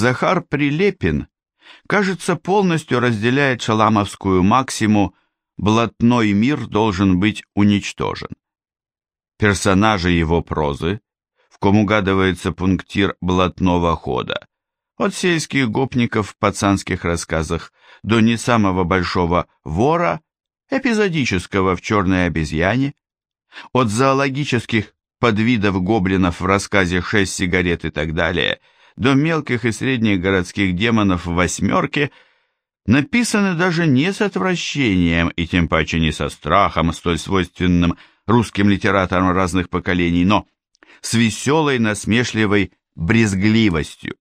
Захар Прилепин, кажется, полностью разделяет шаламовскую максиму «блатной мир должен быть уничтожен». Персонажи его прозы, в ком угадывается пунктир блатного хода, от сельских гопников в пацанских рассказах до не самого большого вора, эпизодического в «Черной обезьяне», от зоологических подвидов гоблинов в рассказе «Шесть сигарет» и так далее, до мелких и средних городских демонов в «Восьмерке», написаны даже не с отвращением и тем паче не со страхом, столь свойственным русским литераторам разных поколений, но с веселой насмешливой брезгливостью.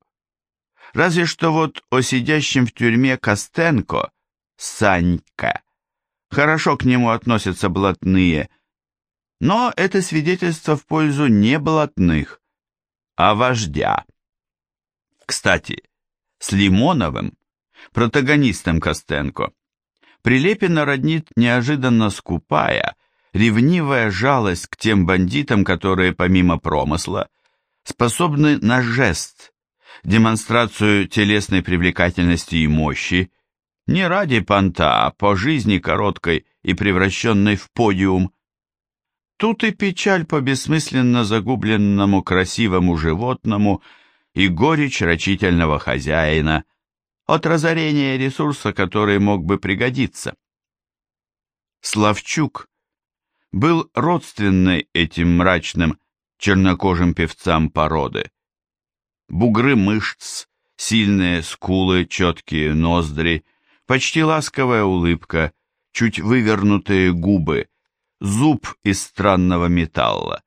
Разве что вот о сидящем в тюрьме Костенко, Санька, хорошо к нему относятся блатные, но это свидетельство в пользу не блатных, а вождя. Кстати, с Лимоновым, протагонистом Костенко, Прилепина роднит неожиданно скупая, ревнивая жалость к тем бандитам, которые помимо промысла способны на жест, демонстрацию телесной привлекательности и мощи, не ради понта, а по жизни короткой и превращенной в подиум. Тут и печаль по бессмысленно загубленному красивому животному, и горечь рачительного хозяина от разорения ресурса, который мог бы пригодиться. Славчук был родственный этим мрачным чернокожим певцам породы бугры мышц, сильные скулы, четкие ноздри, почти ласковая улыбка, чуть вывернутые губы, зуб из странного металла.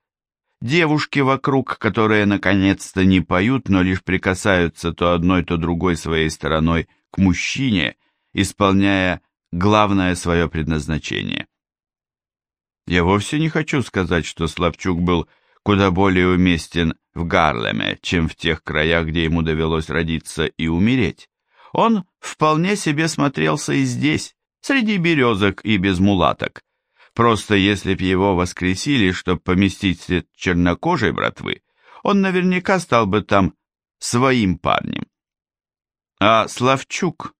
Девушки вокруг, которые наконец-то не поют, но лишь прикасаются то одной, то другой своей стороной к мужчине, исполняя главное свое предназначение. Я вовсе не хочу сказать, что Славчук был куда более уместен в Гарлеме, чем в тех краях, где ему довелось родиться и умереть. Он вполне себе смотрелся и здесь, среди березок и без мулаток. Просто если б его воскресили, чтобы поместить среди чернокожей братвы, он наверняка стал бы там своим парнем. А Славчук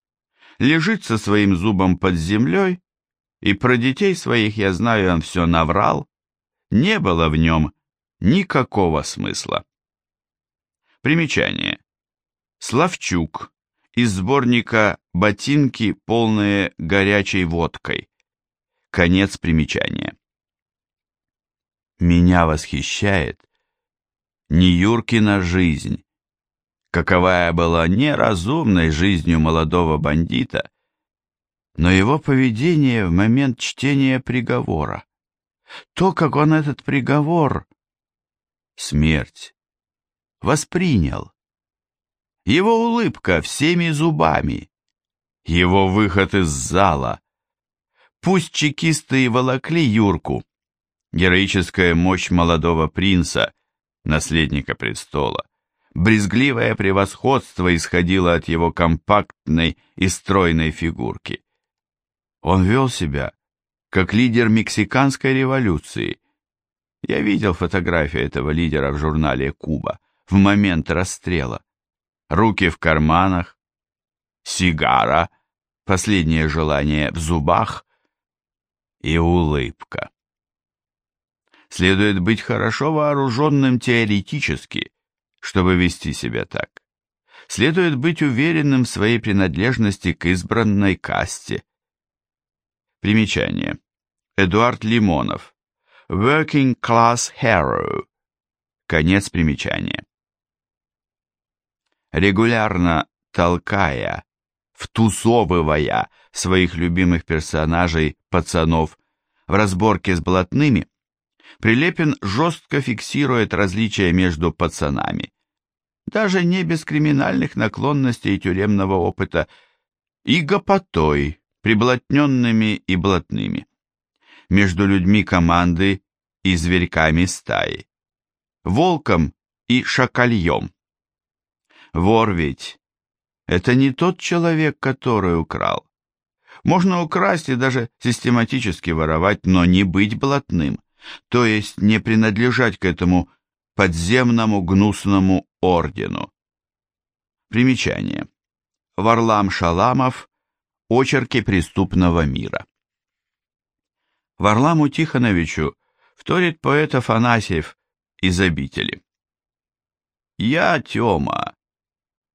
лежит со своим зубом под землей, и про детей своих, я знаю, он все наврал. Не было в нем Никакого смысла. Примечание. Славчук из сборника «Ботинки, полные горячей водкой». Конец примечания. Меня восхищает не Юркина жизнь, каковая была неразумной жизнью молодого бандита, но его поведение в момент чтения приговора. То, как он этот приговор смерть. Воспринял. Его улыбка всеми зубами. Его выход из зала. Пусть чекисты и волокли Юрку. Героическая мощь молодого принца, наследника престола. Брезгливое превосходство исходило от его компактной и стройной фигурки. Он вел себя, как лидер мексиканской революции, я видел фотографию этого лидера в журнале «Куба» в момент расстрела. Руки в карманах, сигара, последнее желание в зубах и улыбка. Следует быть хорошо вооруженным теоретически, чтобы вести себя так. Следует быть уверенным в своей принадлежности к избранной касте. Примечание. Эдуард Лимонов. Working Class Hero. Конец примечания. Регулярно толкая, втусовывая своих любимых персонажей, пацанов, в разборке с блатными, Прилепин жестко фиксирует различия между пацанами, даже не без криминальных наклонностей и тюремного опыта, и гопотой, приблотненными и блатными. Между людьми команды и зверьками стаи, волком и шакальем. Вор ведь — это не тот человек, который украл. Можно украсть и даже систематически воровать, но не быть блатным, то есть не принадлежать к этому подземному гнусному ордену. Примечание. Варлам Шаламов. Очерки преступного мира. Варламу Тихоновичу вторит поэт Афанасьев из обители. «Я, Тёма,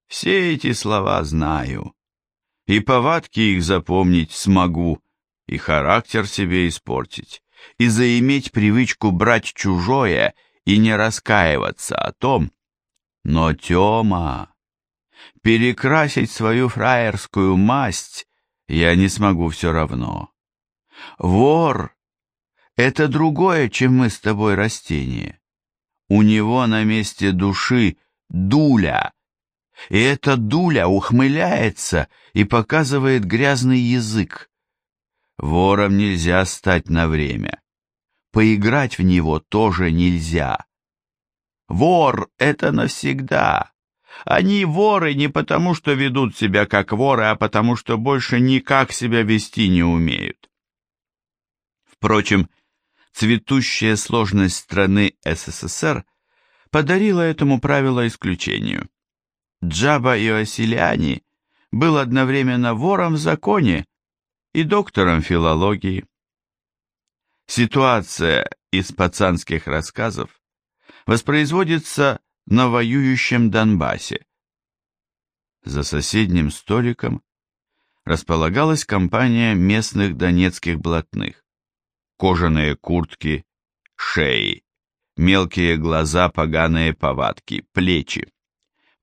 все эти слова знаю, и повадки их запомнить смогу, и характер себе испортить, и заиметь привычку брать чужое и не раскаиваться о том. Но, Тёма, перекрасить свою фраерскую масть я не смогу все равно. Вор — это другое, чем мы с тобой растение. У него на месте души дуля, и эта дуля ухмыляется и показывает грязный язык. Вором нельзя стать на время. Поиграть в него тоже нельзя. Вор — это навсегда. Они воры не потому, что ведут себя как воры, а потому, что больше никак себя вести не умеют. Впрочем, цветущая сложность страны СССР подарила этому правило исключению. Джаба Иосилиани был одновременно вором в законе и доктором филологии. Ситуация из пацанских рассказов воспроизводится на воюющем Донбассе. За соседним столиком располагалась компания местных донецких блатных. Кожаные куртки, шеи, мелкие глаза, поганые повадки, плечи.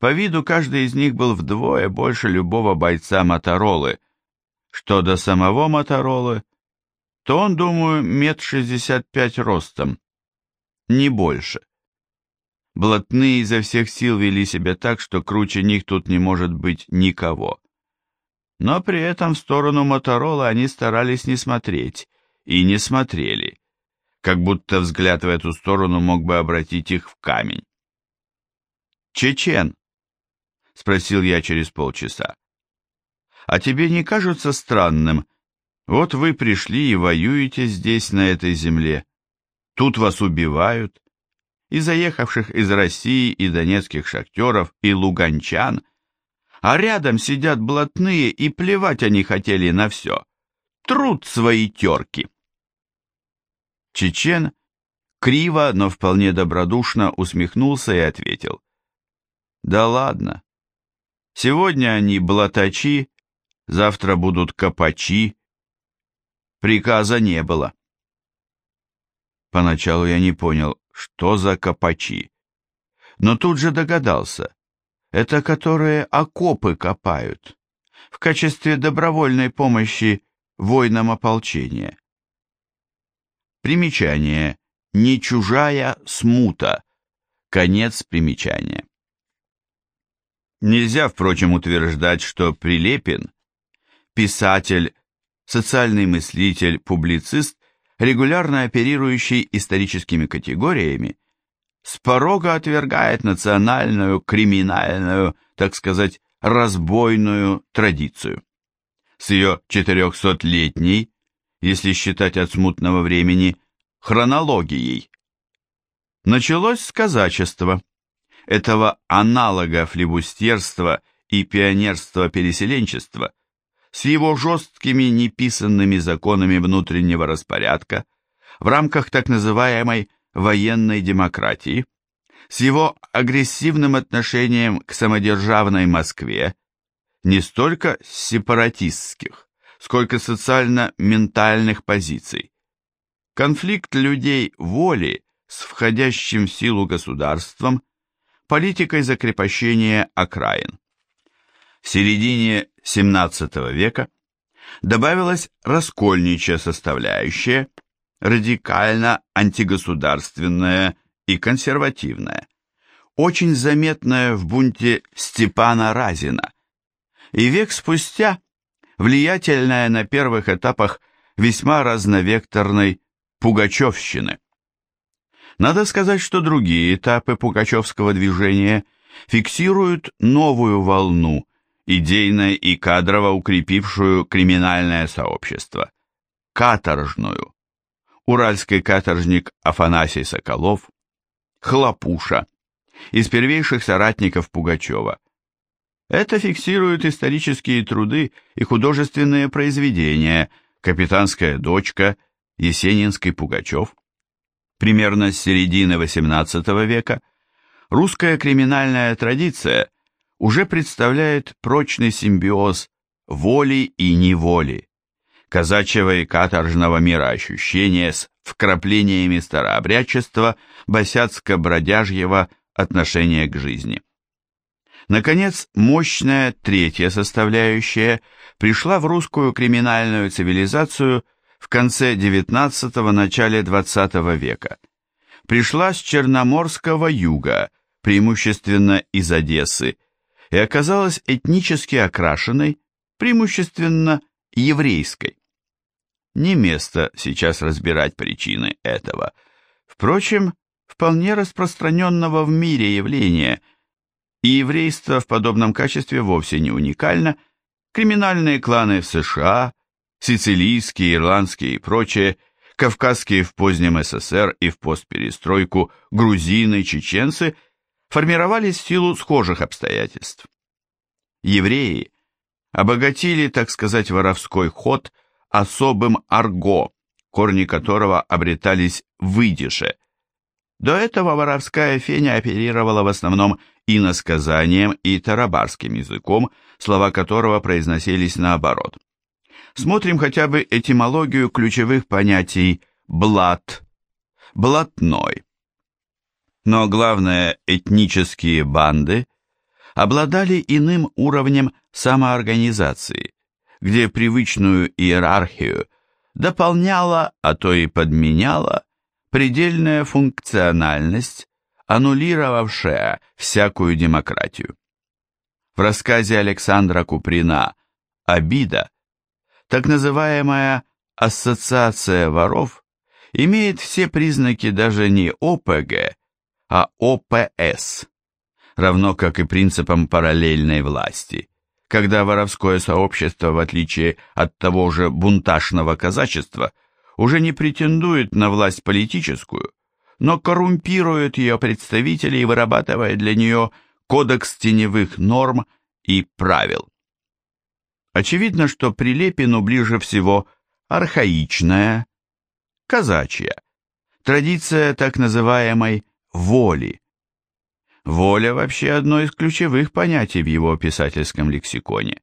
По виду каждый из них был вдвое больше любого бойца Моторолы. Что до самого Моторолы, то он, думаю, мет шестьдесят пять ростом, не больше. Блатные изо всех сил вели себя так, что круче них тут не может быть никого. Но при этом в сторону Моторола они старались не смотреть, и не смотрели, как будто взгляд в эту сторону мог бы обратить их в камень. «Чечен?» — спросил я через полчаса. «А тебе не кажется странным? Вот вы пришли и воюете здесь, на этой земле. Тут вас убивают, и заехавших из России, и донецких шахтеров, и луганчан, а рядом сидят блатные, и плевать они хотели на все. Труд свои терки. Чечен криво, но вполне добродушно усмехнулся и ответил. Да ладно. Сегодня они блатачи, завтра будут копачи. Приказа не было. Поначалу я не понял, что за копачи. Но тут же догадался. Это которые окопы копают в качестве добровольной помощи воинам ополчения. Примечание. Не чужая смута. Конец примечания. Нельзя, впрочем, утверждать, что Прилепин, писатель, социальный мыслитель, публицист, регулярно оперирующий историческими категориями, с порога отвергает национальную, криминальную, так сказать, разбойную традицию. С ее четырехсотлетней, если считать от смутного времени, хронологией. Началось с казачества, этого аналога флебустерства и пионерства-переселенчества – с его жесткими неписанными законами внутреннего распорядка в рамках так называемой военной демократии, с его агрессивным отношением к самодержавной Москве, не столько сепаратистских, сколько социально-ментальных позиций. Конфликт людей воли с входящим в силу государством, политикой закрепощения окраин. В середине XVII века добавилась раскольничья составляющая, радикально антигосударственная и консервативная, очень заметная в бунте Степана Разина, и век спустя влиятельная на первых этапах весьма разновекторной пугачевщины. Надо сказать, что другие этапы пугачевского движения фиксируют новую волну – идейно и кадрово укрепившую криминальное сообщество, каторжную. Уральский каторжник Афанасий Соколов, Хлопуша, из первейших соратников Пугачева. Это фиксируют исторические труды и художественные произведения «Капитанская дочка», «Есенинский Пугачев». Примерно с середины XVIII века русская криминальная традиция уже представляет прочный симбиоз воли и неволи, казачьего и каторжного мироощущения с вкраплениями старообрядчества, босяцко-бродяжьего отношения к жизни. Наконец, мощная третья составляющая пришла в русскую криминальную цивилизацию в конце XIX – начале XX века. Пришла с Черноморского юга, преимущественно из Одессы, и оказалась этнически окрашенной, преимущественно еврейской. Не место сейчас разбирать причины этого. Впрочем, вполне распространенного в мире явления, и еврейство в подобном качестве вовсе не уникально, криминальные кланы в США, сицилийские, ирландские и прочие, кавказские в позднем СССР и в постперестройку, грузины, чеченцы формировались в силу схожих обстоятельств. Евреи обогатили, так сказать, воровской ход особым арго, корни которого обретались в идише. До этого воровская феня оперировала в основном иносказанием и тарабарским языком, слова которого произносились наоборот. Смотрим хотя бы этимологию ключевых понятий «блат», «блатной». Но главное, этнические банды обладали иным уровнем самоорганизации, где привычную иерархию дополняла, а то и подменяла, предельная функциональность, аннулировавшая всякую демократию. В рассказе Александра Куприна «Обида» так называемая «ассоциация воров» имеет все признаки даже не ОПГ, а ОПС, равно как и принципам параллельной власти, когда воровское сообщество, в отличие от того же бунтажного казачества, уже не претендует на власть политическую, но коррумпирует ее представителей, вырабатывая для нее кодекс теневых норм и правил. Очевидно, что Прилепину ближе всего архаичная, казачья, традиция так называемой воли, Воля вообще одно из ключевых понятий в его писательском лексиконе.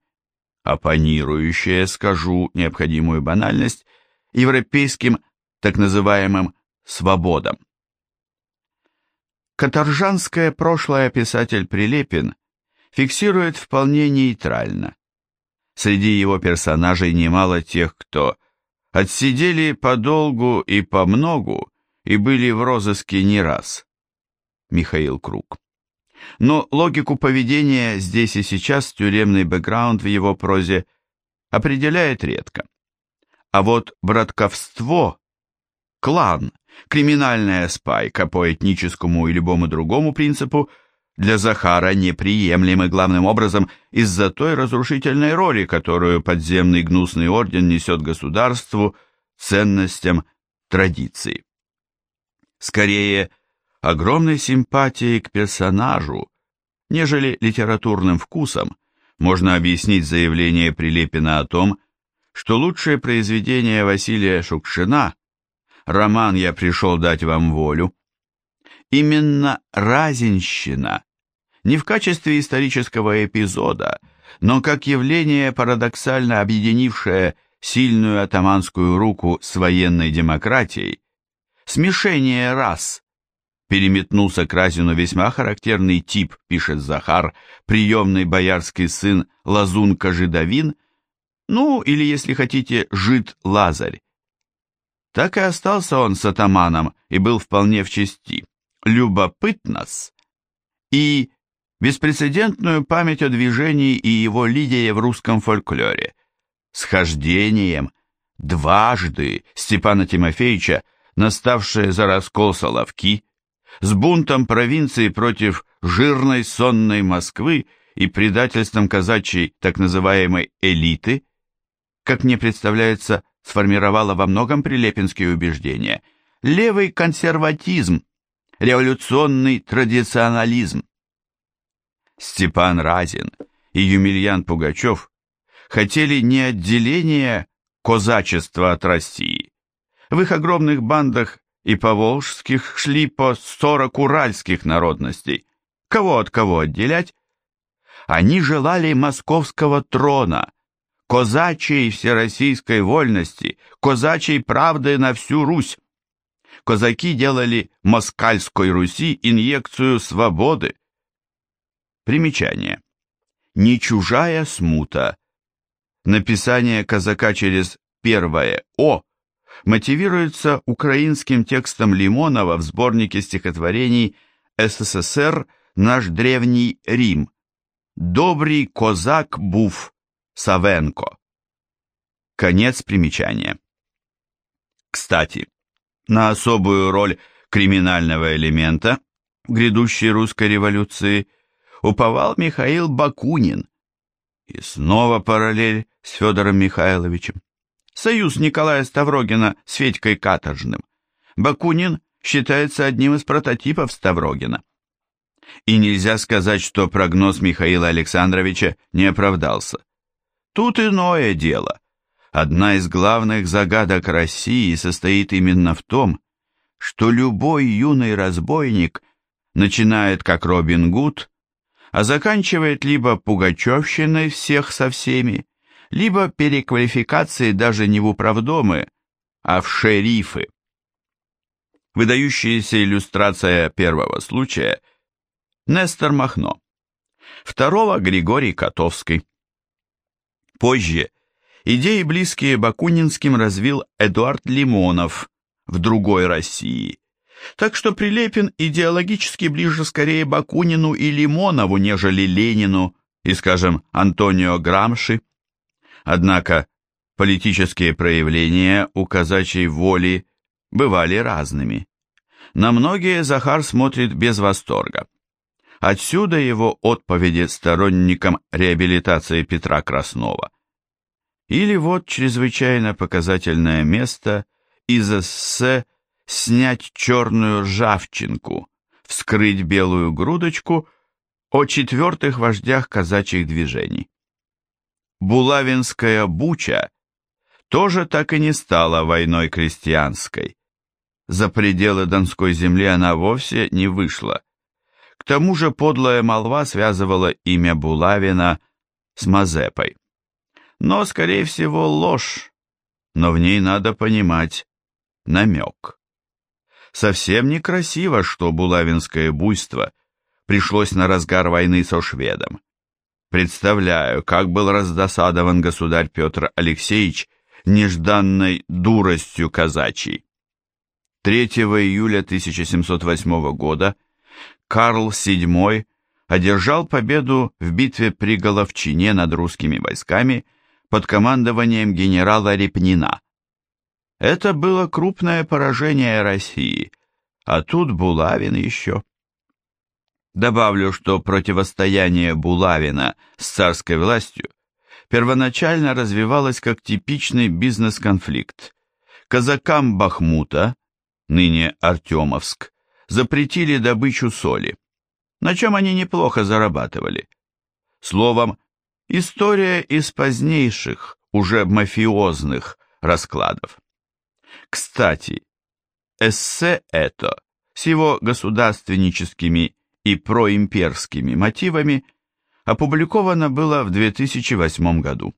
Оппонирующее, скажу необходимую банальность, европейским так называемым свободам. Каторжанское прошлое писатель Прилепин фиксирует вполне нейтрально. Среди его персонажей немало тех, кто отсидели подолгу и по многу и были в розыске не раз. Михаил Круг. Но логику поведения здесь и сейчас тюремный бэкграунд в его прозе определяет редко. А вот братковство, клан, криминальная спайка по этническому и любому другому принципу для Захара неприемлемы главным образом из-за той разрушительной роли, которую подземный гнусный орден несет государству, ценностям, традиции. Скорее, огромной симпатией к персонажу, нежели литературным вкусом, можно объяснить заявление Прилепина о том, что лучшее произведение Василия Шукшина, роман «Я пришел дать вам волю», именно разинщина, не в качестве исторического эпизода, но как явление, парадоксально объединившее сильную атаманскую руку с военной демократией, смешение рас, переметнулся к Разину весьма характерный тип, пишет Захар, приемный боярский сын Лазунка-Жидовин, ну, или, если хотите, Жид-Лазарь. Так и остался он с атаманом и был вполне в чести. Любопытно-с. И беспрецедентную память о движении и его лидере в русском фольклоре. Схождением дважды Степана Тимофеевича, наставшие за раскол Соловки, с бунтом провинции против жирной сонной Москвы и предательством казачьей так называемой элиты, как мне представляется, сформировала во многом прилепинские убеждения, левый консерватизм, революционный традиционализм. Степан Разин и Юмильян Пугачев хотели не отделения козачества от России. В их огромных бандах и поволжских шли по 40 уральских народностей. Кого от кого отделять? Они желали московского трона, козачьей всероссийской вольности, козачьей правды на всю Русь. Козаки делали москальской Руси инъекцию свободы. Примечание. Не чужая смута. Написание казака через первое «о» мотивируется украинским текстом Лимонова в сборнике стихотворений «СССР. Наш древний Рим». «Добрый козак був Савенко». Конец примечания. Кстати, на особую роль криминального элемента в грядущей русской революции уповал Михаил Бакунин. И снова параллель с Федором Михайловичем. Союз Николая Ставрогина с Федькой Каторжным. Бакунин считается одним из прототипов Ставрогина. И нельзя сказать, что прогноз Михаила Александровича не оправдался. Тут иное дело. Одна из главных загадок России состоит именно в том, что любой юный разбойник начинает как Робин Гуд, а заканчивает либо пугачевщиной всех со всеми, либо переквалификацией даже не в управдомы, а в шерифы. Выдающаяся иллюстрация первого случая – Нестор Махно, второго – Григорий Котовский. Позже идеи, близкие Бакунинским, развил Эдуард Лимонов в другой России. Так что Прилепин идеологически ближе скорее Бакунину и Лимонову, нежели Ленину и, скажем, Антонио Грамши. Однако политические проявления у казачьей воли бывали разными. На многие Захар смотрит без восторга. Отсюда его отповеди сторонникам реабилитации Петра Краснова. Или вот чрезвычайно показательное место из эссе «Снять черную ржавчинку», вскрыть белую грудочку о четвертых вождях казачьих движений. Булавинская буча тоже так и не стала войной крестьянской. За пределы Донской земли она вовсе не вышла. К тому же подлая молва связывала имя Булавина с Мазепой. Но, скорее всего, ложь, но в ней надо понимать намек. Совсем некрасиво, что булавинское буйство пришлось на разгар войны со шведом. Представляю, как был раздосадован государь Петр Алексеевич нежданной дуростью казачьей. 3 июля 1708 года Карл VII одержал победу в битве при Головчине над русскими войсками под командованием генерала Репнина. Это было крупное поражение России, а тут Булавин еще. Добавлю, что противостояние Булавина с царской властью первоначально развивалось как типичный бизнес-конфликт. Казакам Бахмута, ныне Артемовск, запретили добычу соли, на чем они неплохо зарабатывали. Словом, история из позднейших, уже мафиозных раскладов. Кстати, эссе это с его государственническими и проимперскими мотивами опубликовано было в 2008 году.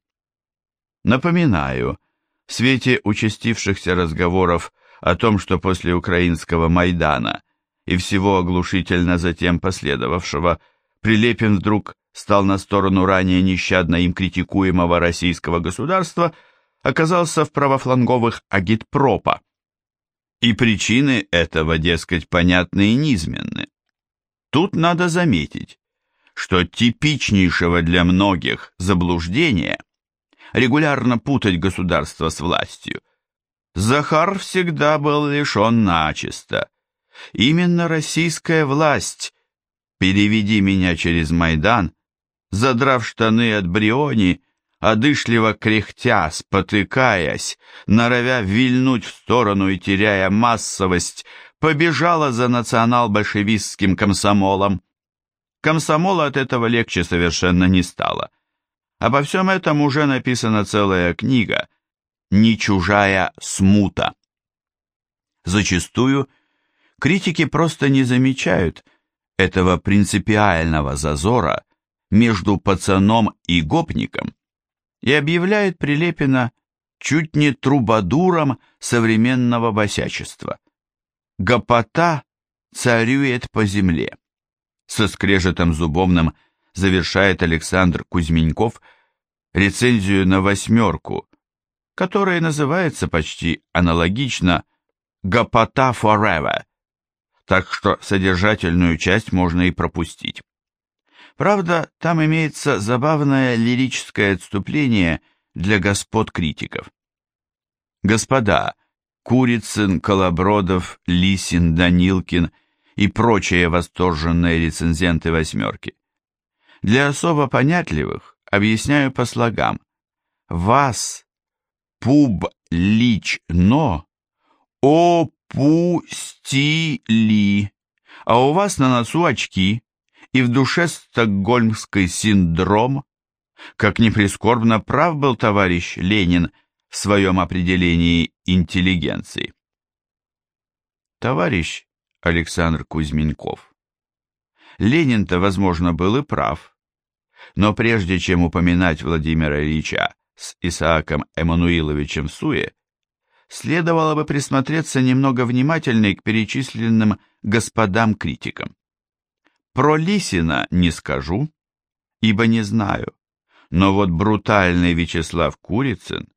Напоминаю, в свете участившихся разговоров о том, что после украинского Майдана и всего оглушительно затем последовавшего, Прилепин вдруг стал на сторону ранее нещадно им критикуемого российского государства, оказался в правофланговых агитпропа. И причины этого, дескать, понятны и низменны. Тут надо заметить, что типичнейшего для многих заблуждения регулярно путать государство с властью. Захар всегда был лишен начисто. Именно российская власть, переведи меня через Майдан, задрав штаны от Бриони, одышливо кряхтя, спотыкаясь, норовя вильнуть в сторону и теряя массовость, побежала за национал-большевистским комсомолом. Комсомолу от этого легче совершенно не стало. Обо всем этом уже написана целая книга «Не чужая смута». Зачастую критики просто не замечают этого принципиального зазора между пацаном и гопником и объявляют Прилепина чуть не трубадуром современного босячества. Гопота царюет по земле. Со скрежетом зубовным завершает Александр Кузьменьков рецензию на «восьмерку», которая называется почти аналогично «Гопота forever», так что содержательную часть можно и пропустить. Правда, там имеется забавное лирическое отступление – для господ критиков. Господа Курицын, Колобродов, Лисин, Данилкин и прочие восторженные рецензенты «восьмерки». Для особо понятливых объясняю по слогам. Вас публично опустили, а у вас на носу очки, и в душе стокгольмский синдром, как ни прискорбно прав был товарищ Ленин в своем определении интеллигенции. Товарищ Александр Кузьменков. Ленин-то, возможно, был и прав. Но прежде чем упоминать Владимира Ильича с Исааком Эммануиловичем Суе, следовало бы присмотреться немного внимательней к перечисленным господам-критикам. Про Лисина не скажу, ибо не знаю. Но вот брутальный Вячеслав Курицын,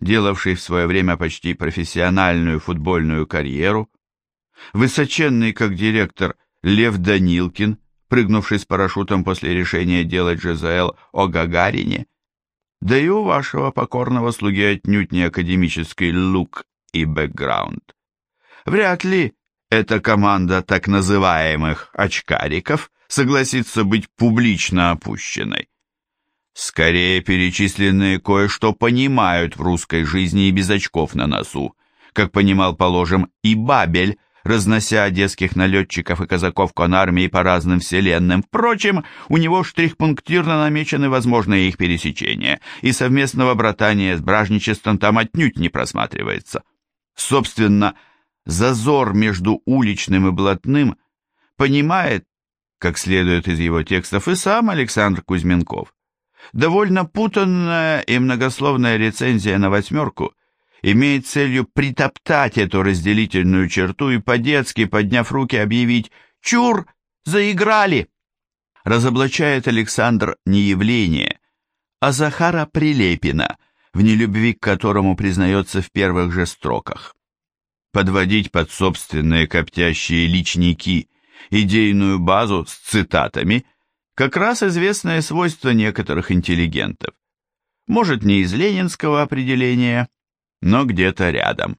делавший в свое время почти профессиональную футбольную карьеру, высоченный как директор Лев Данилкин, прыгнувший с парашютом после решения делать ЖЗЛ о Гагарине, да и у вашего покорного слуги отнюдь не академический лук и бэкграунд. Вряд ли эта команда так называемых очкариков согласится быть публично опущенной. Скорее, перечисленные кое-что понимают в русской жизни и без очков на носу, как понимал, положим, и Бабель, разнося одесских налетчиков и казаков конармии по разным вселенным. Впрочем, у него штрих-пунктирно намечены возможные их пересечения, и совместного братания с бражничеством там отнюдь не просматривается. Собственно, зазор между уличным и блатным понимает, как следует из его текстов, и сам Александр Кузьменков. Довольно путанная и многословная рецензия на «восьмерку» имеет целью притоптать эту разделительную черту и по-детски, подняв руки, объявить «Чур! Заиграли!» Разоблачает Александр не явление, а Захара Прилепина, в нелюбви к которому признается в первых же строках. Подводить под собственные коптящие личники идейную базу с цитатами – как раз известное свойство некоторых интеллигентов. Может, не из ленинского определения, но где-то рядом.